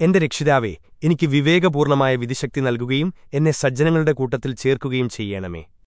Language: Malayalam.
എന്റെ രക്ഷിതാവേ എനിക്ക് വിവേകപൂർണമായ വിധിശക്തി നൽകുകയും എന്നെ സജ്ജനങ്ങളുടെ കൂട്ടത്തിൽ ചേർക്കുകയും ചെയ്യണമേ.